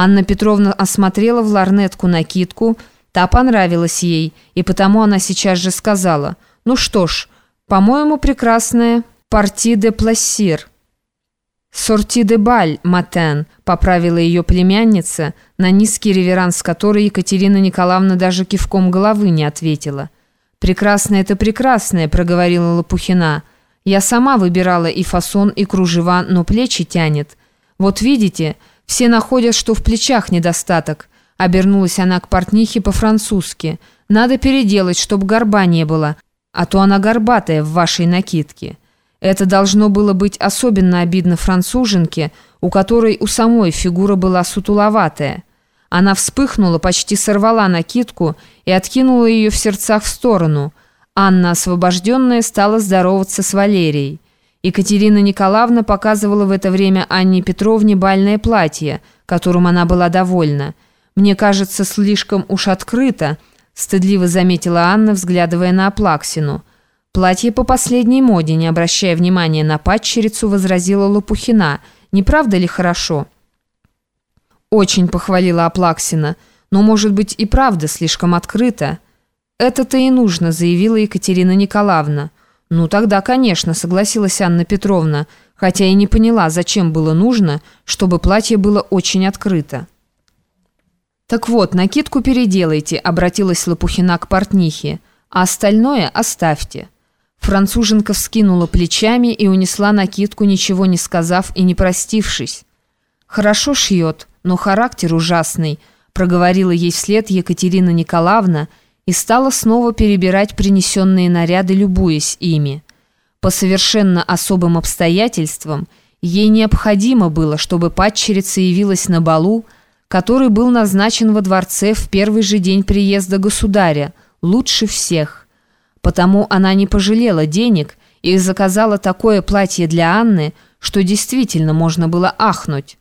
Анна Петровна осмотрела в ларнетку накидку, та понравилась ей, и потому она сейчас же сказала, «Ну что ж, по-моему, прекрасная «Парти де плассир». «Сорти де баль, матен», — поправила ее племянница, на низкий реверанс которой Екатерина Николаевна даже кивком головы не ответила. «Прекрасное это прекрасное», — проговорила Лопухина. «Я сама выбирала и фасон, и кружева, но плечи тянет. Вот видите, все находят, что в плечах недостаток». Обернулась она к портнихе по-французски. «Надо переделать, чтоб горба не было, а то она горбатая в вашей накидке». Это должно было быть особенно обидно француженке, у которой у самой фигура была сутуловатая. Она вспыхнула, почти сорвала накидку и откинула ее в сердцах в сторону. Анна, освобожденная, стала здороваться с Валерией. Екатерина Николаевна показывала в это время Анне Петровне бальное платье, которым она была довольна. «Мне кажется, слишком уж открыто», – стыдливо заметила Анна, взглядывая на Аплаксину. «Платье по последней моде», не обращая внимания на падчерицу, возразила Лопухина. «Не правда ли хорошо?» «Очень похвалила Аплаксина, но, может быть, и правда слишком открыто». «Это-то и нужно», заявила Екатерина Николаевна. «Ну тогда, конечно», согласилась Анна Петровна, хотя и не поняла, зачем было нужно, чтобы платье было очень открыто. «Так вот, накидку переделайте», обратилась Лопухина к портнихе, «а остальное оставьте». Француженка вскинула плечами и унесла накидку, ничего не сказав и не простившись. «Хорошо шьет, но характер ужасный», — проговорила ей вслед Екатерина Николаевна и стала снова перебирать принесенные наряды, любуясь ими. По совершенно особым обстоятельствам ей необходимо было, чтобы падчерица явилась на балу, который был назначен во дворце в первый же день приезда государя, лучше всех. Потому она не пожалела денег и заказала такое платье для Анны, что действительно можно было ахнуть.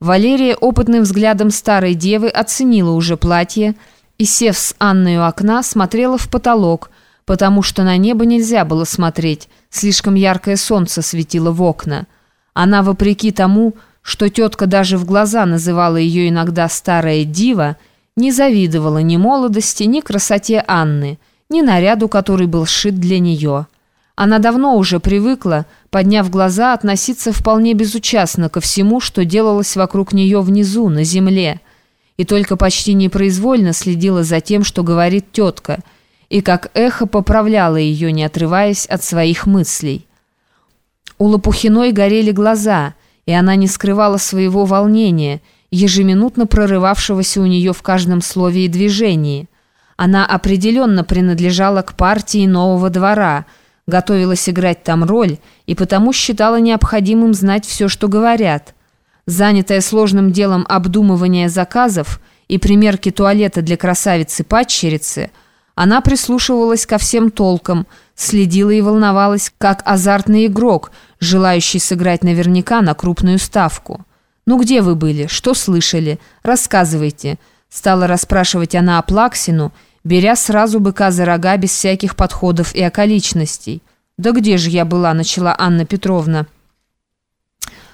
Валерия опытным взглядом старой девы оценила уже платье и, сев с Анной у окна, смотрела в потолок, потому что на небо нельзя было смотреть, слишком яркое солнце светило в окна. Она, вопреки тому, что тетка даже в глаза называла ее иногда «старая дива», не завидовала ни молодости, ни красоте Анны – ни наряду, который был сшит для нее. Она давно уже привыкла, подняв глаза, относиться вполне безучастно ко всему, что делалось вокруг нее внизу, на земле, и только почти непроизвольно следила за тем, что говорит тетка, и как эхо поправляла ее, не отрываясь от своих мыслей. У Лопухиной горели глаза, и она не скрывала своего волнения, ежеминутно прорывавшегося у нее в каждом слове и движении. Она определенно принадлежала к партии нового двора, готовилась играть там роль и потому считала необходимым знать все, что говорят. Занятая сложным делом обдумывания заказов и примерки туалета для красавицы-падчерицы, она прислушивалась ко всем толкам, следила и волновалась, как азартный игрок, желающий сыграть наверняка на крупную ставку. «Ну где вы были? Что слышали? Рассказывайте», — стала расспрашивать она о Плаксину, — беря сразу быка за рога без всяких подходов и околичностей. «Да где же я была?» – начала Анна Петровна.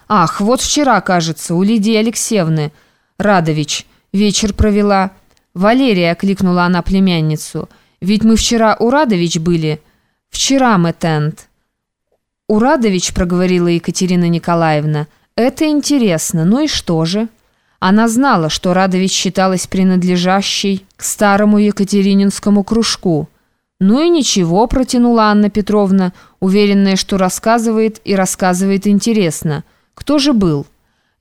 «Ах, вот вчера, кажется, у Лидии Алексеевны. Радович. Вечер провела». «Валерия», – окликнула она племянницу. «Ведь мы вчера у Радович были». «Вчера, мэтент». «Урадович», – проговорила Екатерина Николаевна, – «это интересно. Ну и что же?» Она знала, что Радович считалась принадлежащей к старому Екатерининскому кружку. «Ну и ничего», – протянула Анна Петровна, уверенная, что рассказывает и рассказывает интересно. «Кто же был?»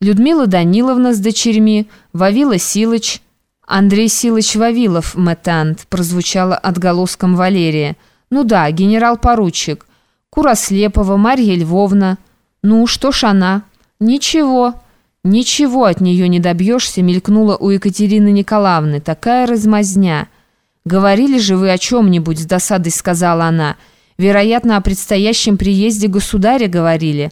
Людмила Даниловна с дочерьми, Вавила Силыч, Андрей Силыч Вавилов, метант, прозвучало отголоском Валерия. «Ну да, генерал-поручик. Курослепова, Марья Львовна. Ну, что ж она?» «Ничего». «Ничего от нее не добьешься», — мелькнула у Екатерины Николаевны. «Такая размазня». «Говорили же вы о чем-нибудь?» — с досадой сказала она. «Вероятно, о предстоящем приезде государя говорили».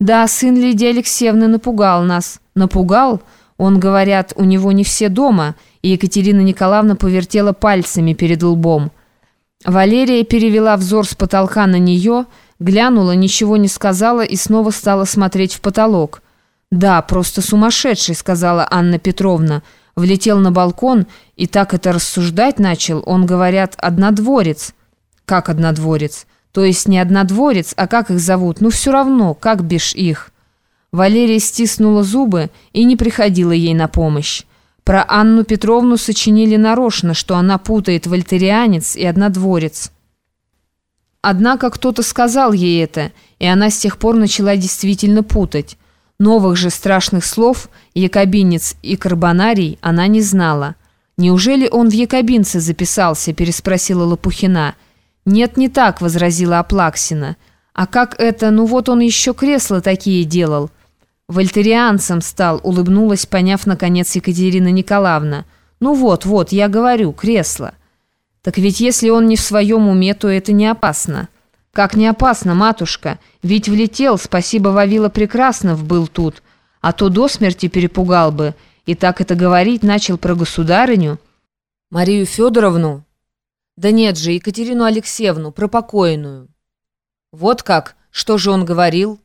«Да, сын Лидии Алексеевны напугал нас». «Напугал?» Он, говорят, у него не все дома, и Екатерина Николаевна повертела пальцами перед лбом. Валерия перевела взор с потолка на нее, глянула, ничего не сказала и снова стала смотреть в потолок. «Да, просто сумасшедший», — сказала Анна Петровна. Влетел на балкон и так это рассуждать начал. Он, говорят, однодворец. «Как однодворец?» «То есть не однодворец, а как их зовут? Ну все равно, как бишь их?» Валерия стиснула зубы и не приходила ей на помощь. Про Анну Петровну сочинили нарочно, что она путает вольтерианец и однодворец. Однако кто-то сказал ей это, и она с тех пор начала действительно путать. Новых же страшных слов «якобинец» и «карбонарий» она не знала. «Неужели он в якобинце записался?» – переспросила Лопухина. «Нет, не так», – возразила Аплаксина. «А как это? Ну вот он еще кресла такие делал». «Вольтерианцем стал», — улыбнулась, поняв, наконец, Екатерина Николаевна. «Ну вот, вот, я говорю, кресло». «Так ведь если он не в своем уме, то это не опасно». «Как не опасно, матушка? Ведь влетел, спасибо, Вавила Прекраснов был тут. А то до смерти перепугал бы. И так это говорить начал про государыню». «Марию Федоровну?» «Да нет же, Екатерину Алексеевну, про покойную». «Вот как? Что же он говорил?»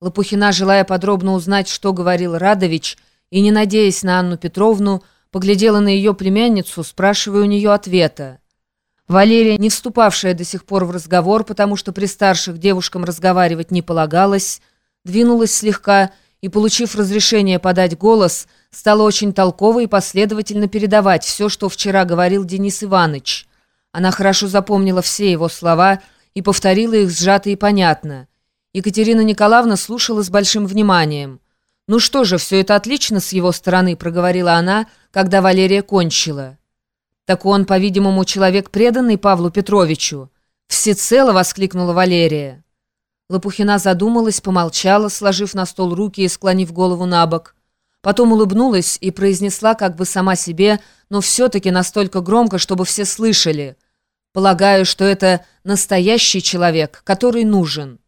Лопухина, желая подробно узнать, что говорил Радович, и не надеясь на Анну Петровну, поглядела на ее племянницу, спрашивая у нее ответа. Валерия, не вступавшая до сих пор в разговор, потому что при старших девушкам разговаривать не полагалось, двинулась слегка и, получив разрешение подать голос, стала очень толково и последовательно передавать все, что вчера говорил Денис Иванович. Она хорошо запомнила все его слова и повторила их сжато и понятно – Екатерина Николаевна слушала с большим вниманием. «Ну что же, все это отлично с его стороны», — проговорила она, когда Валерия кончила. «Так он, по-видимому, человек преданный Павлу Петровичу». «Всецело!» — воскликнула Валерия. Лопухина задумалась, помолчала, сложив на стол руки и склонив голову на бок. Потом улыбнулась и произнесла как бы сама себе, но все-таки настолько громко, чтобы все слышали. «Полагаю, что это настоящий человек, который нужен».